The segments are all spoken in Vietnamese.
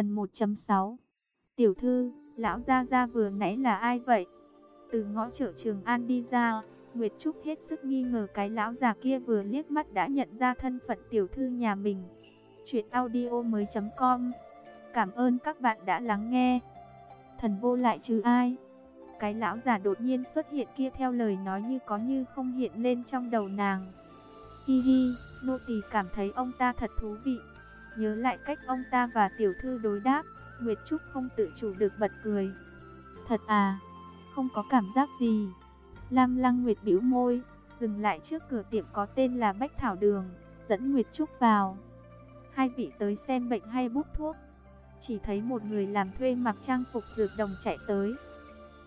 Phần 1.6 Tiểu thư, lão gia gia vừa nãy là ai vậy? Từ ngõ chợ Trường An đi ra, Nguyệt Trúc hết sức nghi ngờ cái lão già kia vừa liếc mắt đã nhận ra thân phận tiểu thư nhà mình. Chuyện audio mới com Cảm ơn các bạn đã lắng nghe. Thần vô lại chứ ai? Cái lão già đột nhiên xuất hiện kia theo lời nói như có như không hiện lên trong đầu nàng. Hi hi, nô tỳ cảm thấy ông ta thật thú vị. Nhớ lại cách ông ta và tiểu thư đối đáp, Nguyệt Trúc không tự chủ được bật cười. Thật à, không có cảm giác gì. Lam Lăng Nguyệt bĩu môi, dừng lại trước cửa tiệm có tên là Bách Thảo Đường, dẫn Nguyệt Trúc vào. Hai vị tới xem bệnh hay bút thuốc. Chỉ thấy một người làm thuê mặc trang phục dược đồng chạy tới.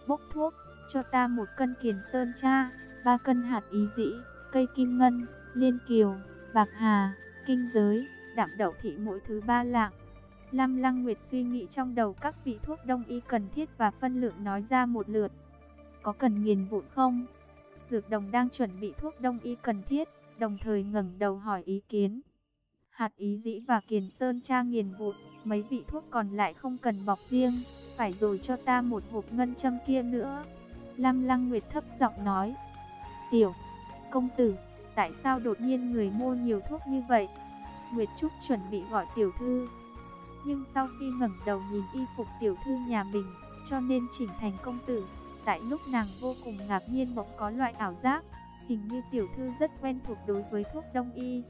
Bốc thuốc, cho ta một cân kiền sơn cha, ba cân hạt ý dĩ, cây kim ngân, liên kiều, bạc hà, kinh giới, đạm đậu thị mỗi thứ ba lạng. Lam Lăng Nguyệt suy nghĩ trong đầu các vị thuốc đông y cần thiết và phân lượng nói ra một lượt. Có cần nghiền vụn không? Dược đồng đang chuẩn bị thuốc đông y cần thiết, đồng thời ngẩng đầu hỏi ý kiến. Hạt ý dĩ và kiền sơn cha nghiền vụn, mấy vị thuốc còn lại không cần bọc riêng, phải rồi cho ta một hộp ngân châm kia nữa. Lam Lăng Nguyệt thấp giọng nói. Tiểu, công tử, tại sao đột nhiên người mua nhiều thuốc như vậy? Nguyệt Trúc chuẩn bị gọi tiểu thư. Nhưng sau khi ngẩng đầu nhìn y phục tiểu thư nhà mình, cho nên chỉnh thành công tử. Tại lúc nàng vô cùng ngạc nhiên bỗng có loại ảo giác, hình như tiểu thư rất quen thuộc đối với thuốc đông y.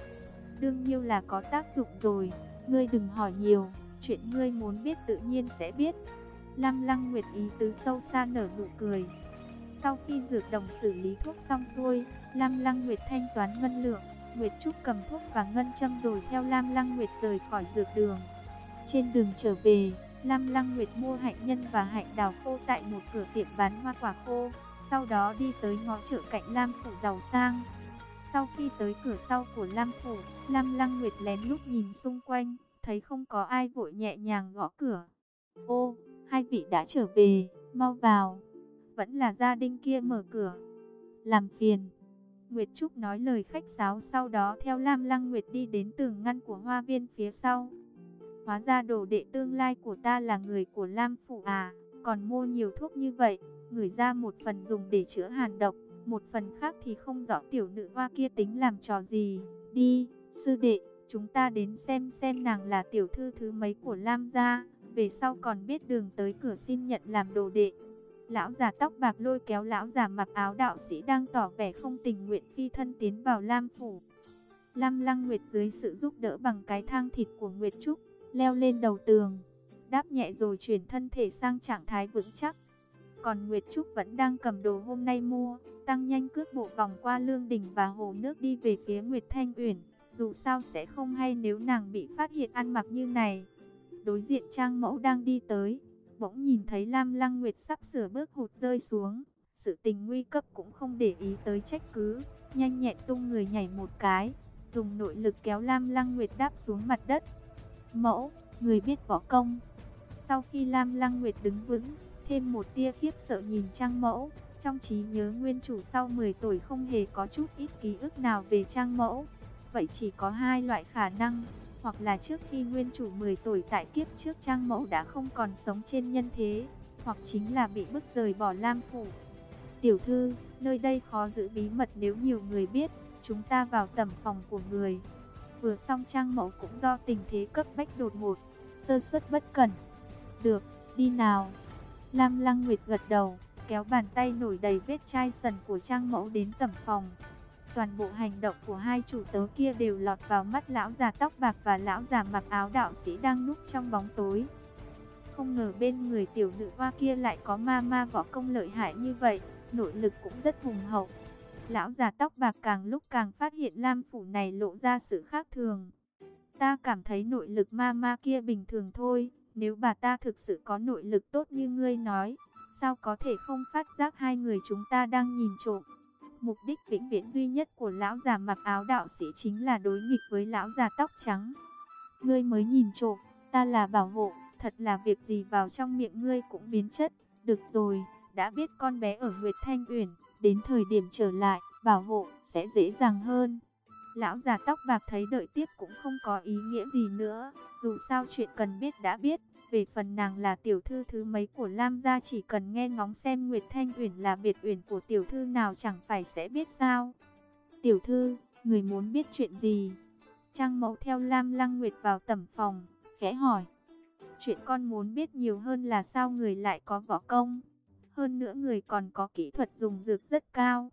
Đương nhiêu là có tác dụng rồi, ngươi đừng hỏi nhiều, chuyện ngươi muốn biết tự nhiên sẽ biết. Lam Lăng Nguyệt ý tứ sâu xa nở nụ cười. Sau khi dược đồng xử lý thuốc xong xuôi, Lam Lăng Nguyệt thanh toán ngân lượng, Nguyệt Trúc cầm thuốc và ngân châm rồi theo Lam Lăng Nguyệt rời khỏi dược đường. Trên đường trở về, Lam Lăng Nguyệt mua hạnh nhân và hạnh đào khô tại một cửa tiệm bán hoa quả khô, sau đó đi tới ngõ chợ cạnh Lam Phủ giàu sang. Sau khi tới cửa sau của Lam Phủ, Lam Lăng Nguyệt lén lút nhìn xung quanh, thấy không có ai vội nhẹ nhàng gõ cửa. Ô, hai vị đã trở về, mau vào. Vẫn là gia đình kia mở cửa. Làm phiền. Nguyệt Trúc nói lời khách sáo sau đó theo Lam Lăng Nguyệt đi đến tường ngăn của hoa viên phía sau. Hóa ra đồ đệ tương lai của ta là người của Lam Phủ à, còn mua nhiều thuốc như vậy, người ra một phần dùng để chữa hàn độc, một phần khác thì không rõ tiểu nữ hoa kia tính làm trò gì. Đi, sư đệ, chúng ta đến xem xem nàng là tiểu thư thứ mấy của Lam gia, về sau còn biết đường tới cửa xin nhận làm đồ đệ. Lão già tóc bạc lôi kéo lão già mặc áo đạo sĩ đang tỏ vẻ không tình nguyện phi thân tiến vào Lam phủ. Lam Lăng Nguyệt dưới sự giúp đỡ bằng cái thang thịt của Nguyệt Trúc, leo lên đầu tường, đáp nhẹ rồi chuyển thân thể sang trạng thái vững chắc. Còn Nguyệt Trúc vẫn đang cầm đồ hôm nay mua, tăng nhanh cước bộ vòng qua lương đình và hồ nước đi về phía Nguyệt Thanh Uyển. Dù sao sẽ không hay nếu nàng bị phát hiện ăn mặc như này. Đối diện Trang Mẫu đang đi tới, bỗng nhìn thấy Lam Lăng Nguyệt sắp sửa bước hụt rơi xuống. Sự tình nguy cấp cũng không để ý tới trách cứ, nhanh nhẹn tung người nhảy một cái, dùng nội lực kéo Lam Lăng Nguyệt đáp xuống mặt đất. Mẫu, người biết võ công. Sau khi Lam Lăng Nguyệt đứng vững, thêm một tia khiếp sợ nhìn Trang Mẫu, trong trí nhớ nguyên chủ sau 10 tuổi không hề có chút ít ký ức nào về Trang Mẫu. Vậy chỉ có hai loại khả năng, hoặc là trước khi nguyên chủ 10 tuổi tại kiếp trước Trang Mẫu đã không còn sống trên nhân thế, hoặc chính là bị bức rời bỏ Lam Phủ. Tiểu thư, nơi đây khó giữ bí mật nếu nhiều người biết, chúng ta vào tầm phòng của người. Vừa xong Trang Mẫu cũng do tình thế cấp bách đột ngột, sơ suất bất cẩn. Được, đi nào. Lam Lăng Nguyệt gật đầu, kéo bàn tay nổi đầy vết chai sần của Trang Mẫu đến tầm phòng. Toàn bộ hành động của hai chủ tớ kia đều lọt vào mắt lão già tóc bạc và lão già mặc áo đạo sĩ đang núp trong bóng tối. Không ngờ bên người tiểu nữ hoa kia lại có ma ma võ công lợi hại như vậy, nội lực cũng rất hùng hậu. Lão già tóc bạc càng lúc càng phát hiện Lam phủ này lộ ra sự khác thường. Ta cảm thấy nội lực ma ma kia bình thường thôi, nếu bà ta thực sự có nội lực tốt như ngươi nói, sao có thể không phát giác hai người chúng ta đang nhìn trộm. Mục đích vĩnh viễn duy nhất của lão già mặc áo đạo sĩ chính là đối nghịch với lão già tóc trắng. Ngươi mới nhìn trộm, ta là bảo hộ, thật là việc gì vào trong miệng ngươi cũng biến chất. Được rồi, đã biết con bé ở Nguyệt Thanh Uyển, đến thời điểm trở lại, bảo hộ sẽ dễ dàng hơn. Lão già tóc bạc thấy đợi tiếp cũng không có ý nghĩa gì nữa, dù sao chuyện cần biết đã biết, về phần nàng là tiểu thư thứ mấy của Lam gia chỉ cần nghe ngóng xem Nguyệt Thanh Uyển là biệt uyển của tiểu thư nào chẳng phải sẽ biết sao. Tiểu thư, người muốn biết chuyện gì? Trang mẫu theo Lam Lăng Nguyệt vào tẩm phòng, khẽ hỏi. Chuyện con muốn biết nhiều hơn là sao người lại có võ công. Hơn nữa người còn có kỹ thuật dùng dược rất cao.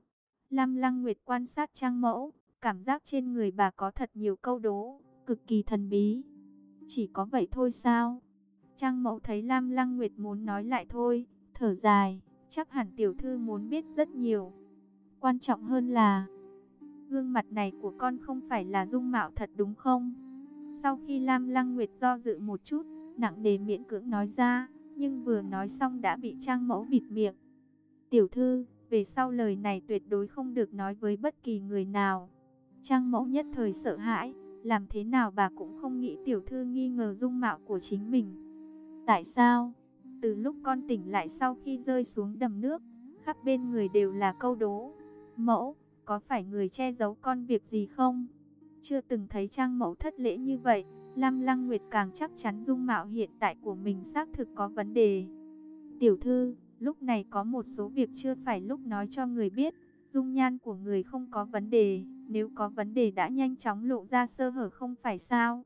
Lam Lăng Nguyệt quan sát Trang mẫu, cảm giác trên người bà có thật nhiều câu đố, cực kỳ thần bí. Chỉ có vậy thôi sao? Trang mẫu thấy Lam Lăng Nguyệt muốn nói lại thôi, thở dài, chắc hẳn tiểu thư muốn biết rất nhiều. Quan trọng hơn là, gương mặt này của con không phải là dung mạo thật đúng không? Sau khi Lam Lăng Nguyệt do dự một chút, nặng đề miễn cưỡng nói ra, nhưng vừa nói xong đã bị Trang mẫu bịt miệng. Tiểu thư, về sau lời này tuyệt đối không được nói với bất kỳ người nào. Trang mẫu nhất thời sợ hãi, làm thế nào bà cũng không nghĩ tiểu thư nghi ngờ dung mạo của chính mình. Tại sao? Từ lúc con tỉnh lại sau khi rơi xuống đầm nước, khắp bên người đều là câu đố. Mẫu, có phải người che giấu con việc gì không? Chưa từng thấy trang mẫu thất lễ như vậy, Lam Lăng Nguyệt càng chắc chắn dung mạo hiện tại của mình xác thực có vấn đề. Tiểu thư, lúc này có một số việc chưa phải lúc nói cho người biết, dung nhan của người không có vấn đề, nếu có vấn đề đã nhanh chóng lộ ra sơ hở không phải sao?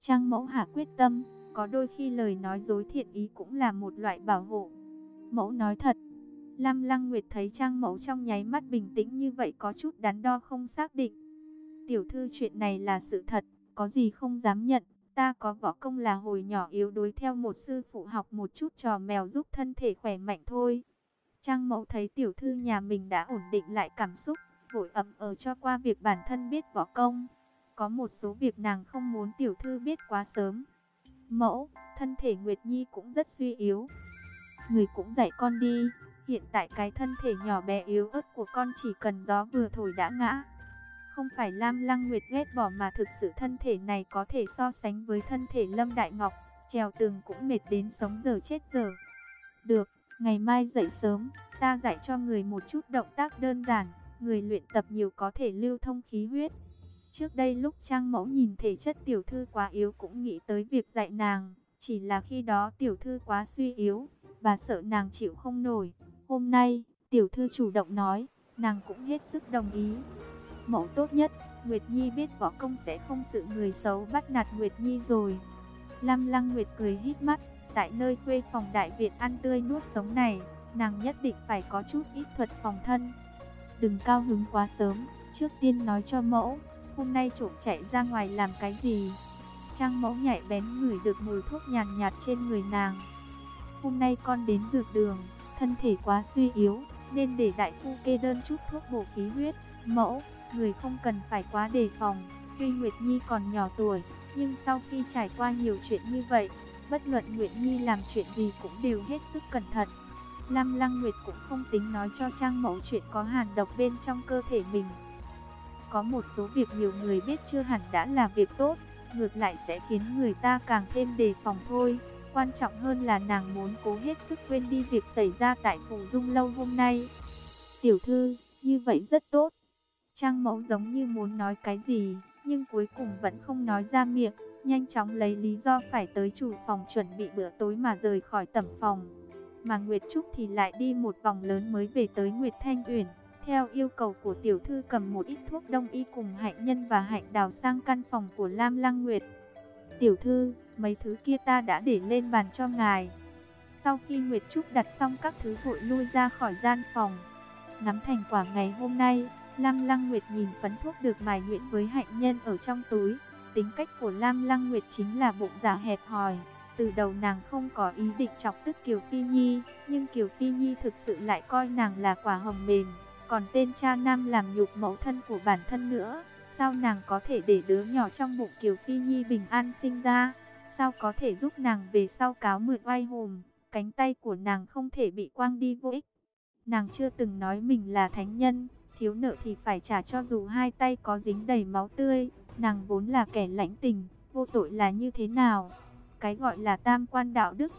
Trang mẫu hạ quyết tâm, có đôi khi lời nói dối thiện ý cũng là một loại bảo hộ. Mẫu nói thật, Lam Lăng Nguyệt thấy Trang mẫu trong nháy mắt bình tĩnh như vậy có chút đắn đo không xác định. Tiểu thư chuyện này là sự thật, có gì không dám nhận, ta có võ công là hồi nhỏ yếu đuối theo một sư phụ học một chút trò mèo giúp thân thể khỏe mạnh thôi. Trang mẫu thấy tiểu thư nhà mình đã ổn định lại cảm xúc, vội ậm ờ cho qua việc bản thân biết võ công. Có một số việc nàng không muốn tiểu thư biết quá sớm. Mẫu, thân thể Nguyệt Nhi cũng rất suy yếu. Người cũng dạy con đi, hiện tại cái thân thể nhỏ bé yếu ớt của con chỉ cần gió vừa thổi đã ngã. Không phải Lam Lăng Nguyệt ghét bỏ mà thực sự thân thể này có thể so sánh với thân thể Lâm Đại Ngọc, trèo tường cũng mệt đến sống giờ chết giờ. Được, ngày mai dậy sớm, ta dạy cho người một chút động tác đơn giản, người luyện tập nhiều có thể lưu thông khí huyết. Trước đây lúc Trang Mẫu nhìn thể chất tiểu thư quá yếu cũng nghĩ tới việc dạy nàng, chỉ là khi đó tiểu thư quá suy yếu, và sợ nàng chịu không nổi. Hôm nay, tiểu thư chủ động nói, nàng cũng hết sức đồng ý. Mẫu tốt nhất, Nguyệt Nhi biết võ công sẽ không sự người xấu bắt nạt Nguyệt Nhi rồi. Lâm Lăng Nguyệt cười hít mắt, tại nơi quê phòng đại viện ăn tươi nuốt sống này, nàng nhất định phải có chút ít thuật phòng thân. Đừng cao hứng quá sớm, trước tiên nói cho mẫu, hôm nay trộm chạy ra ngoài làm cái gì? Trang mẫu nhạy bén ngửi được mùi thuốc nhàn nhạt, trên người nàng. Hôm nay con đến dược đường, thân thể quá suy yếu, nên để đại phu kê đơn chút thuốc bổ khí huyết. Mẫu, người không cần phải quá đề phòng, tuy Nguyệt Nhi còn nhỏ tuổi, nhưng sau khi trải qua nhiều chuyện như vậy, bất luận Nguyệt Nhi làm chuyện gì cũng đều hết sức cẩn thận. Lam Lăng Nguyệt cũng không tính nói cho Trang Mẫu chuyện có hàn độc bên trong cơ thể mình. Có một số việc nhiều người biết chưa hẳn đã là việc tốt, ngược lại sẽ khiến người ta càng thêm đề phòng thôi. Quan trọng hơn là nàng muốn cố hết sức quên đi việc xảy ra tại Phủ Dung Lâu hôm nay. Tiểu thư, như vậy rất tốt. Trang mẫu giống như muốn nói cái gì, nhưng cuối cùng vẫn không nói ra miệng, nhanh chóng lấy lý do phải tới chủ phòng chuẩn bị bữa tối mà rời khỏi tẩm phòng. Mà Nguyệt Trúc thì lại đi một vòng lớn mới về tới Nguyệt Thanh Uyển. Theo yêu cầu của tiểu thư cầm một ít thuốc đông y cùng hạnh nhân và hạnh đào sang căn phòng của Lam Lăng Nguyệt. Tiểu thư, mấy thứ kia ta đã để lên bàn cho ngài. Sau khi Nguyệt Trúc đặt xong các thứ vội lui ra khỏi gian phòng. Ngắm thành quả ngày hôm nay, Lam Lăng Nguyệt nhìn phấn thuốc được mài nhuyễn với hạnh nhân ở trong túi. Tính cách của Lam Lăng Nguyệt chính là bụng dạ hẹp hòi. Từ đầu nàng không có ý định chọc tức Kiều Phi Nhi, nhưng Kiều Phi Nhi thực sự lại coi nàng là quả hồng mềm. Còn tên cha nam làm nhục mẫu thân của bản thân nữa, sao nàng có thể để đứa nhỏ trong bụng Kiều Phi Nhi bình an sinh ra? Sao có thể giúp nàng về sau cáo mượn oai hùng, cánh tay của nàng không thể bị quang đi vô ích. Nàng chưa từng nói mình là thánh nhân, thiếu nợ thì phải trả cho dù hai tay có dính đầy máu tươi, nàng vốn là kẻ lãnh tình, vô tội là như thế nào? Cái gọi là tam quan đạo đức.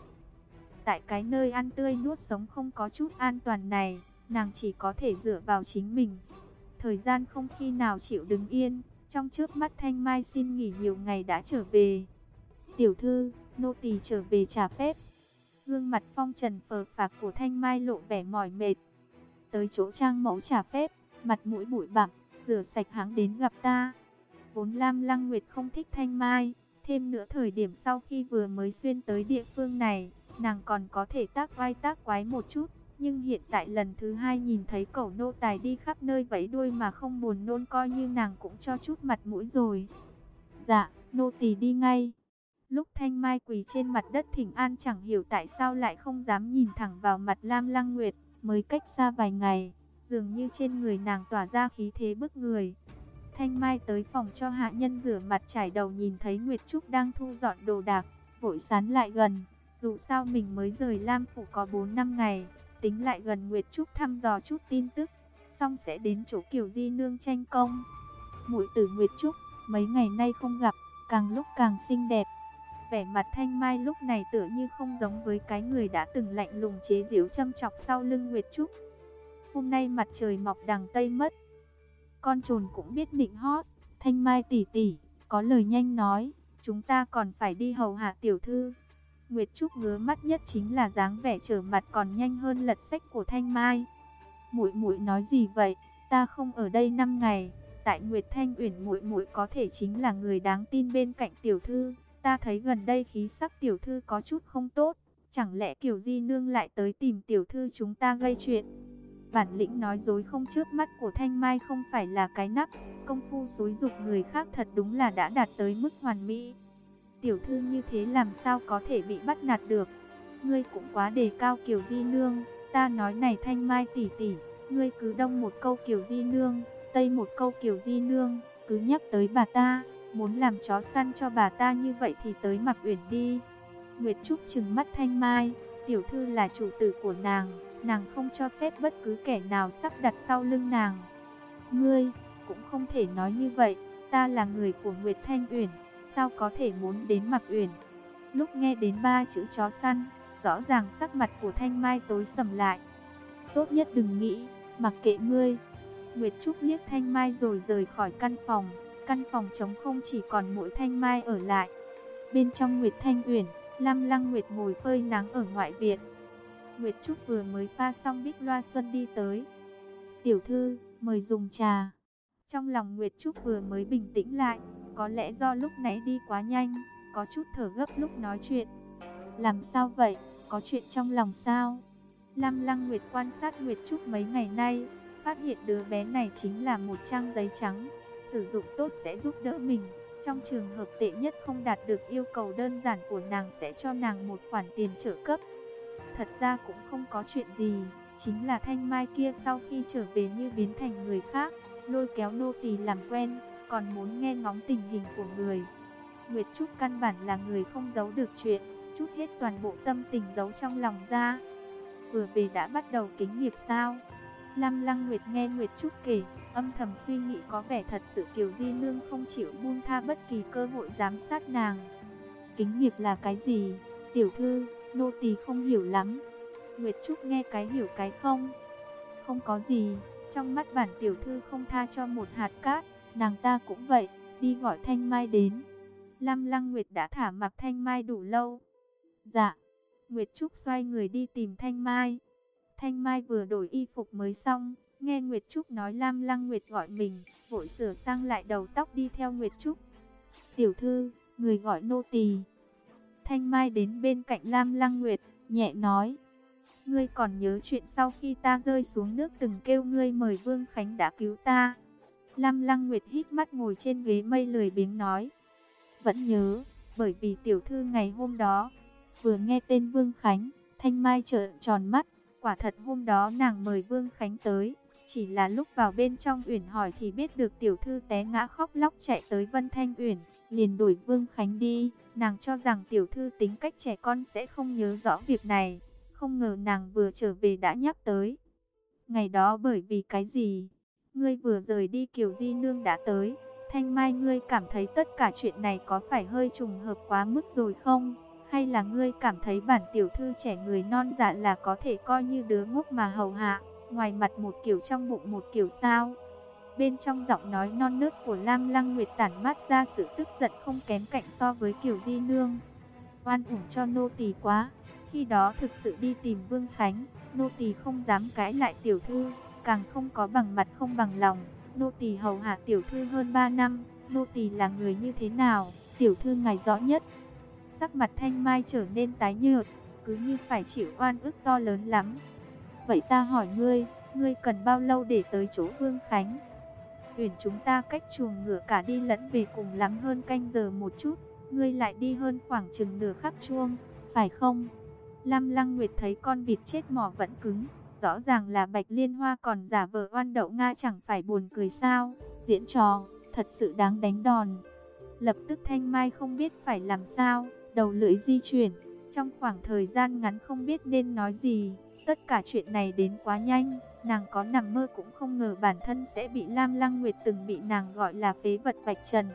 Tại cái nơi ăn tươi nuốt sống không có chút an toàn này, nàng chỉ có thể dựa vào chính mình. Thời gian không khi nào chịu đứng yên, trong trước mắt Thanh Mai xin nghỉ nhiều ngày đã trở về. Tiểu thư, nô tỳ trở về trả phép. Gương mặt phong trần phờ phạc của Thanh Mai lộ vẻ mỏi mệt. Tới chỗ trang mẫu trả phép, mặt mũi bụi bặm, rửa sạch háng đến gặp ta. Vốn Lam Lăng Nguyệt không thích Thanh Mai, thêm nữa thời điểm sau khi vừa mới xuyên tới địa phương này, nàng còn có thể tác vai tác quái một chút. Nhưng hiện tại lần thứ hai nhìn thấy cẩu nô tài đi khắp nơi vẫy đuôi mà không buồn nôn coi như nàng cũng cho chút mặt mũi rồi. Dạ, nô tỳ đi ngay. Lúc Thanh Mai quỳ trên mặt đất thỉnh an chẳng hiểu tại sao lại không dám nhìn thẳng vào mặt Lam Lăng Nguyệt, mới cách xa vài ngày, dường như trên người nàng tỏa ra khí thế bức người. Thanh Mai tới phòng cho hạ nhân rửa mặt trải đầu nhìn thấy Nguyệt Trúc đang thu dọn đồ đạc, vội sán lại gần. Dù sao mình mới rời Lam Phủ có 4 năm ngày, tính lại gần Nguyệt Trúc thăm dò chút tin tức, xong sẽ đến chỗ Kiều Di Nương tranh công. Muội tử Nguyệt Trúc, mấy ngày nay không gặp, càng lúc càng xinh đẹp. Vẻ mặt Thanh Mai lúc này tựa như không giống với cái người đã từng lạnh lùng chế giễu châm chọc sau lưng Nguyệt Trúc. Hôm nay mặt trời mọc đằng Tây mất. Con trồn cũng biết định hót. Thanh Mai tỷ tỷ, có lời nhanh nói, chúng ta còn phải đi hầu hạ tiểu thư. Nguyệt Trúc ngứa mắt nhất chính là dáng vẻ trở mặt còn nhanh hơn lật sách của Thanh Mai. Muội muội nói gì vậy? Ta không ở đây 5 ngày, tại Nguyệt Thanh Uyển muội muội có thể chính là người đáng tin bên cạnh tiểu thư. Ta thấy gần đây khí sắc tiểu thư có chút không tốt, chẳng lẽ Kiều Di nương lại tới tìm tiểu thư chúng ta gây chuyện? Bản lĩnh nói dối không trước mắt của Thanh Mai không phải là cái nắp, công phu xúi dục người khác thật đúng là đã đạt tới mức hoàn mỹ. Tiểu thư như thế làm sao có thể bị bắt nạt được? Ngươi cũng quá đề cao Kiều Di nương, ta nói này Thanh Mai tỷ tỷ, ngươi cứ đông một câu Kiều Di nương, tây một câu Kiều Di nương, cứ nhắc tới bà ta, muốn làm chó săn cho bà ta như vậy thì tới mặc uyển đi. Nguyệt Trúc trừng mắt Thanh Mai, tiểu thư là chủ tử của nàng, nàng không cho phép bất cứ kẻ nào sắp đặt sau lưng nàng. Ngươi, cũng không thể nói như vậy, ta là người của Nguyệt Thanh Uyển, sao có thể muốn đến mặc uyển. Lúc nghe đến ba chữ chó săn, rõ ràng sắc mặt của Thanh Mai tối sầm lại. Tốt nhất đừng nghĩ, mặc kệ ngươi. Nguyệt Trúc liếc Thanh Mai rồi rời khỏi căn phòng. Căn phòng trống không chỉ còn mỗi Thanh Mai ở lại. Bên trong Nguyệt Thanh Uyển, Lam Lăng Nguyệt ngồi phơi nắng ở ngoại viện. Nguyệt Trúc vừa mới pha xong bích loa xuân đi tới. Tiểu thư, mời dùng trà. Trong lòng Nguyệt Trúc vừa mới bình tĩnh lại, có lẽ do lúc nãy đi quá nhanh, có chút thở gấp lúc nói chuyện. Làm sao vậy, có chuyện trong lòng sao? Lam Lăng Nguyệt quan sát Nguyệt Trúc mấy ngày nay, phát hiện đứa bé này chính là một trang giấy trắng, sử dụng tốt sẽ giúp đỡ mình. Trong trường hợp tệ nhất không đạt được yêu cầu đơn giản của nàng sẽ cho nàng một khoản tiền trợ cấp. Thật ra cũng không có chuyện gì, chính là thanh mai kia sau khi trở về như biến thành người khác, lôi kéo nô tỳ làm quen, còn muốn nghe ngóng tình hình của người. Nguyệt Trúc căn bản là người không giấu được chuyện, chút hết toàn bộ tâm tình giấu trong lòng ra. Vừa về đã bắt đầu kính nghiệp sao? Lam Lăng Nguyệt nghe Nguyệt Trúc kể, âm thầm suy nghĩ có vẻ thật sự Kiều Di Nương không chịu buông tha bất kỳ cơ hội giám sát nàng. Kính nghiệp là cái gì? Tiểu thư, nô tỳ không hiểu lắm. Nguyệt Trúc nghe cái hiểu cái không? Không có gì, trong mắt bản tiểu thư không tha cho một hạt cát, nàng ta cũng vậy, đi gọi Thanh Mai đến. Lam Lăng Nguyệt đã thả mặc Thanh Mai đủ lâu. Dạ, Nguyệt Trúc xoay người đi tìm Thanh Mai. Thanh Mai vừa đổi y phục mới xong, nghe Nguyệt Trúc nói Lam Lăng Nguyệt gọi mình, vội sửa sang lại đầu tóc đi theo Nguyệt Trúc. Tiểu thư, người gọi nô tỳ. Thanh Mai đến bên cạnh Lam Lăng Nguyệt, nhẹ nói. Ngươi còn nhớ chuyện sau khi ta rơi xuống nước từng kêu ngươi mời Vương Khánh đã cứu ta. Lam Lăng Nguyệt hít mắt ngồi trên ghế mây lười biếng nói. Vẫn nhớ, bởi vì tiểu thư ngày hôm đó, vừa nghe tên Vương Khánh, Thanh Mai trợn tròn mắt, quả thật hôm đó nàng mời Vương Khánh tới. Chỉ là lúc vào bên trong uyển hỏi thì biết được tiểu thư té ngã khóc lóc chạy tới Vân Thanh Uyển, liền đuổi Vương Khánh đi. Nàng cho rằng tiểu thư tính cách trẻ con sẽ không nhớ rõ việc này, không ngờ nàng vừa trở về đã nhắc tới. Ngày đó bởi vì cái gì? Ngươi vừa rời đi Kiều Di Nương đã tới. Thanh Mai ngươi cảm thấy tất cả chuyện này có phải hơi trùng hợp quá mức rồi không? Hay là ngươi cảm thấy bản tiểu thư trẻ người non dạ là có thể coi như đứa ngốc mà hầu hạ? Ngoài mặt một kiểu trong bụng một kiểu sao? Bên trong giọng nói non nớt của Lam Lăng Nguyệt tản mát ra sự tức giận không kém cạnh so với Kiều Di Nương. oan uổng cho nô tỳ quá. Khi đó thực sự đi tìm Vương Khánh, nô tỳ không dám cãi lại tiểu thư, càng không có bằng mặt không bằng lòng. Nô tỳ hầu hạ tiểu thư hơn 3 năm, nô tỳ là người như thế nào, tiểu thư ngài rõ nhất. Sắc mặt Thanh Mai trở nên tái nhợt, cứ như phải chịu oan ức to lớn lắm. Vậy ta hỏi ngươi, ngươi cần bao lâu để tới chỗ Vương Khánh? Uyển chúng ta cách chuồng ngựa cả đi lẫn về cùng lắm hơn canh giờ một chút, ngươi lại đi hơn khoảng chừng nửa khắc chuông, phải không? Lam Lăng Nguyệt thấy con vịt chết mỏ vẫn cứng, rõ ràng là Bạch Liên Hoa còn giả vờ oan đậu Nga chẳng phải buồn cười sao, diễn trò, thật sự đáng đánh đòn. Lập tức Thanh Mai không biết phải làm sao, đầu lưỡi di chuyển, trong khoảng thời gian ngắn không biết nên nói gì, tất cả chuyện này đến quá nhanh, nàng có nằm mơ cũng không ngờ bản thân sẽ bị Lam Lăng Nguyệt từng bị nàng gọi là phế vật vạch trần.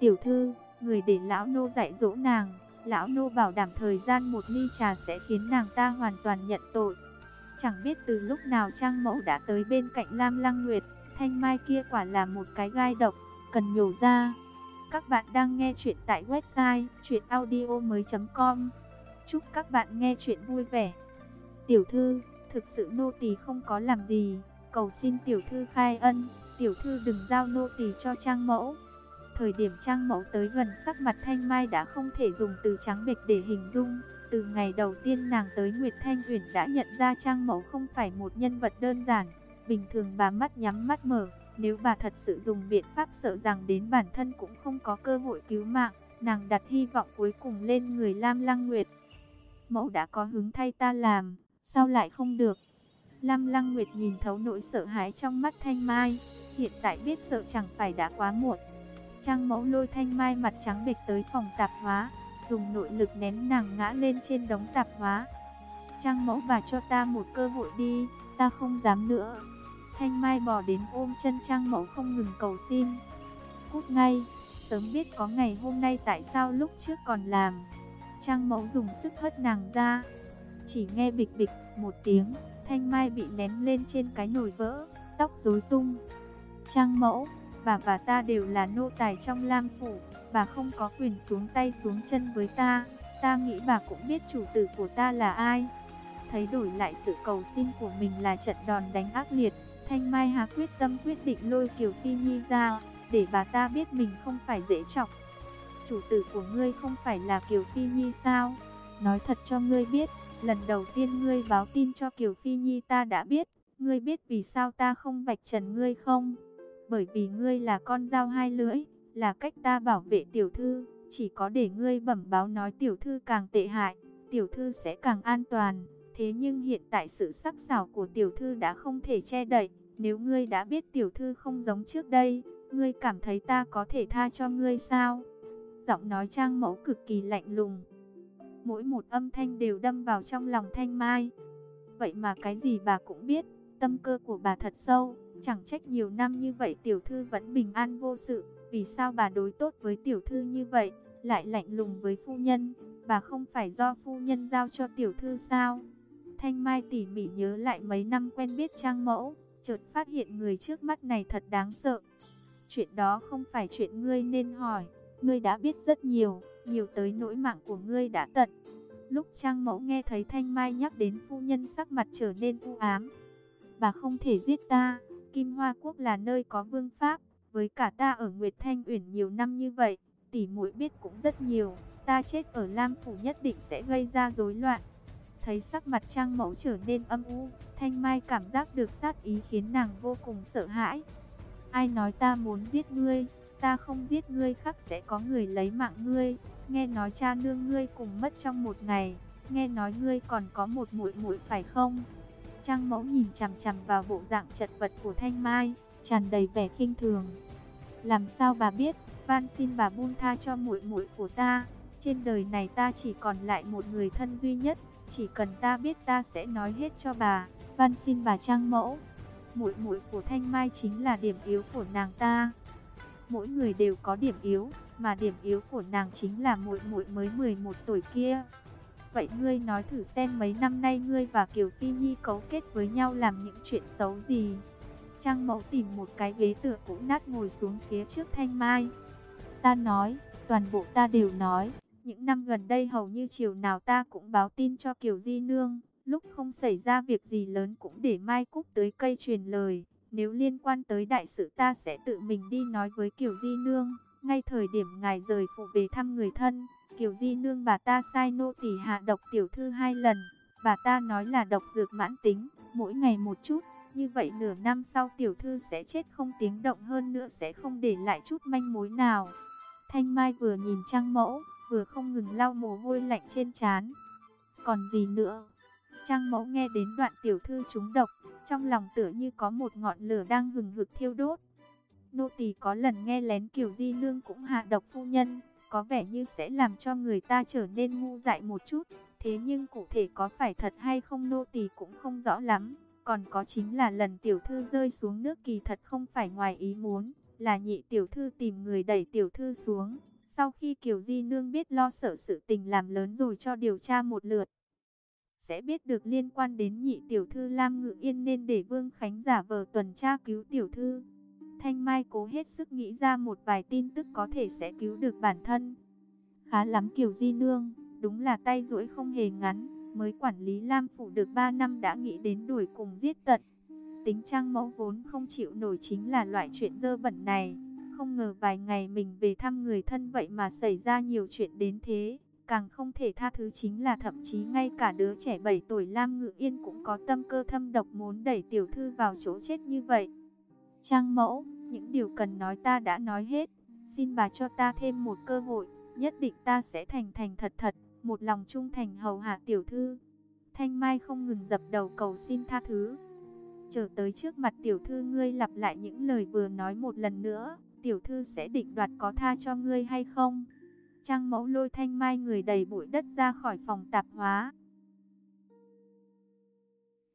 Tiểu thư, người để lão nô dạy dỗ nàng, lão nô bảo đảm thời gian một ly trà sẽ khiến nàng ta hoàn toàn nhận tội. Chẳng biết từ lúc nào Trang Mẫu đã tới bên cạnh Lam Lăng Nguyệt, thanh mai kia quả là một cái gai độc, cần nhổ ra. Các bạn đang nghe chuyện tại website chuyenaudio.com Chúc các bạn nghe chuyện vui vẻ. Tiểu thư, thực sự nô tỳ không có làm gì, cầu xin tiểu thư khai ân, tiểu thư đừng giao nô tỳ cho trang mẫu. Thời điểm trang mẫu tới gần sắc mặt thanh mai đã không thể dùng từ trắng bệch để hình dung. Từ ngày đầu tiên nàng tới Nguyệt Thanh Uyển đã nhận ra trang mẫu không phải một nhân vật đơn giản. Bình thường bà mắt nhắm mắt mở, nếu bà thật sự dùng biện pháp sợ rằng đến bản thân cũng không có cơ hội cứu mạng, nàng đặt hy vọng cuối cùng lên người Lam Lăng Nguyệt. Mẫu đã có hứng thay ta làm, sao lại không được? Lam Lăng Nguyệt nhìn thấu nỗi sợ hãi trong mắt Thanh Mai, hiện tại biết sợ chẳng phải đã quá muộn. Trang mẫu lôi Thanh Mai mặt trắng bệch tới phòng tạp hóa, dùng nội lực ném nàng ngã lên trên đống tạp hóa. Trang mẫu bà cho ta một cơ hội đi, ta không dám nữa. Thanh Mai bò đến ôm chân Trang mẫu không ngừng cầu xin. Cút ngay, sớm biết có ngày hôm nay tại sao lúc trước còn làm. Trang mẫu dùng sức hất nàng ra. Chỉ nghe bịch bịch một tiếng, Thanh Mai bị ném lên trên cái nồi vỡ, tóc rối tung. Trang mẫu, bà và ta đều là nô tài trong Lam Phủ, bà không có quyền xuống tay xuống chân với ta. Ta nghĩ bà cũng biết chủ tử của ta là ai. Thấy đổi lại sự cầu xin của mình là trận đòn đánh ác liệt, Thanh Mai Hà quyết tâm quyết định lôi Kiều Phi Nhi ra, để bà ta biết mình không phải dễ chọc. Chủ tử của ngươi không phải là Kiều Phi Nhi sao? Nói thật cho ngươi biết, lần đầu tiên ngươi báo tin cho Kiều Phi Nhi ta đã biết, ngươi biết vì sao ta không vạch trần ngươi không? Bởi vì ngươi là con dao hai lưỡi, là cách ta bảo vệ tiểu thư, chỉ có để ngươi bẩm báo nói tiểu thư càng tệ hại, tiểu thư sẽ càng an toàn. Thế nhưng hiện tại sự sắc sảo của tiểu thư đã không thể che đậy, nếu ngươi đã biết tiểu thư không giống trước đây, ngươi cảm thấy ta có thể tha cho ngươi sao? Giọng nói trang mẫu cực kỳ lạnh lùng. Mỗi một âm thanh đều đâm vào trong lòng thanh mai. Vậy mà cái gì bà cũng biết, tâm cơ của bà thật sâu, chẳng trách nhiều năm như vậy tiểu thư vẫn bình an vô sự. Vì sao bà đối tốt với tiểu thư như vậy, lại lạnh lùng với phu nhân, bà không phải do phu nhân giao cho tiểu thư sao? Thanh Mai tỉ mỉ nhớ lại mấy năm quen biết trang mẫu, chợt phát hiện người trước mắt này thật đáng sợ. Chuyện đó không phải chuyện ngươi nên hỏi, ngươi đã biết rất nhiều, nhiều tới nỗi mạng của ngươi đã tận. Lúc trang mẫu nghe thấy Thanh Mai nhắc đến phu nhân sắc mặt trở nên u ám. Bà không thể giết ta, Kim Hoa Quốc là nơi có vương pháp, với cả ta ở Nguyệt Thanh Uyển nhiều năm như vậy, tỷ muội biết cũng rất nhiều, ta chết ở Lam phủ nhất định sẽ gây ra rối loạn. Thấy sắc mặt Trang Mẫu trở nên âm u, Thanh Mai cảm giác được sát ý khiến nàng vô cùng sợ hãi. Ai nói ta muốn giết ngươi, ta không giết ngươi khắc sẽ có người lấy mạng ngươi. Nghe nói cha nương ngươi cùng mất trong một ngày, nghe nói ngươi còn có một muội muội phải không? Trang Mẫu nhìn chằm chằm vào bộ dạng chật vật của Thanh Mai, tràn đầy vẻ khinh thường. Làm sao bà biết, van xin bà buông tha cho muội muội của ta. Trên đời này ta chỉ còn lại một người thân duy nhất, chỉ cần ta biết ta sẽ nói hết cho bà. Van xin bà trang mẫu. Muội muội của Thanh Mai chính là điểm yếu của nàng ta. Mỗi người đều có điểm yếu, mà điểm yếu của nàng chính là muội muội mới 11 tuổi kia. Vậy ngươi nói thử xem mấy năm nay ngươi và Kiều Phi Nhi cấu kết với nhau làm những chuyện xấu gì? Trang mẫu tìm một cái ghế tựa cũ nát ngồi xuống phía trước Thanh Mai. Ta nói, toàn bộ ta đều nói, Những năm gần đây hầu như chiều nào ta cũng báo tin cho Kiều Di Nương, lúc không xảy ra việc gì lớn cũng để Mai Cúc tới cây truyền lời. Nếu liên quan tới đại sự ta sẽ tự mình đi nói với Kiều Di Nương. Ngay thời điểm ngài rời phụ về thăm người thân, Kiều Di Nương bà ta sai nô tỳ hạ độc tiểu thư hai lần. Bà ta nói là độc dược mãn tính, mỗi ngày một chút. Như vậy nửa năm sau tiểu thư sẽ chết không tiếng động hơn nữa sẽ không để lại chút manh mối nào. Thanh Mai vừa nhìn Trang Mẫu, vừa không ngừng lau mồ hôi lạnh trên trán. Còn gì nữa? Trang Mẫu nghe đến đoạn tiểu thư trúng độc, trong lòng tựa như có một ngọn lửa đang hừng hực thiêu đốt. Nô tỳ có lần nghe lén Kiều Di Nương cũng hạ độc phu nhân, có vẻ như sẽ làm cho người ta trở nên ngu dại một chút. Thế nhưng cụ thể có phải thật hay không nô tỳ cũng không rõ lắm. Còn có chính là lần tiểu thư rơi xuống nước kỳ thật không phải ngoài ý muốn, là nhị tiểu thư tìm người đẩy tiểu thư xuống. Sau khi Kiều Di Nương biết lo sợ sự tình làm lớn rồi cho điều tra một lượt, sẽ biết được liên quan đến nhị tiểu thư Lam Ngự Yên nên để Vương Khánh giả vờ tuần tra cứu tiểu thư. Thanh Mai cố hết sức nghĩ ra một vài tin tức có thể sẽ cứu được bản thân. Khá lắm Kiều Di Nương, đúng là tay duỗi không hề ngắn, mới quản lý Lam Phủ được 3 năm đã nghĩ đến đuổi cùng giết tận. Tính trang mẫu vốn không chịu nổi chính là loại chuyện dơ bẩn này. Không ngờ vài ngày mình về thăm người thân vậy mà xảy ra nhiều chuyện đến thế. Càng không thể tha thứ chính là thậm chí ngay cả đứa trẻ 7 tuổi Lam Ngự Yên cũng có tâm cơ thâm độc muốn đẩy tiểu thư vào chỗ chết như vậy. Trang mẫu, những điều cần nói ta đã nói hết. Xin bà cho ta thêm một cơ hội, nhất định ta sẽ thành thành thật thật, một lòng trung thành hầu hạ tiểu thư. Thanh Mai không ngừng dập đầu cầu xin tha thứ. Trở tới trước mặt tiểu thư ngươi lặp lại những lời vừa nói một lần nữa, tiểu thư sẽ định đoạt có tha cho ngươi hay không? Trang mẫu lôi thanh mai người đầy bụi đất ra khỏi phòng tạp hóa,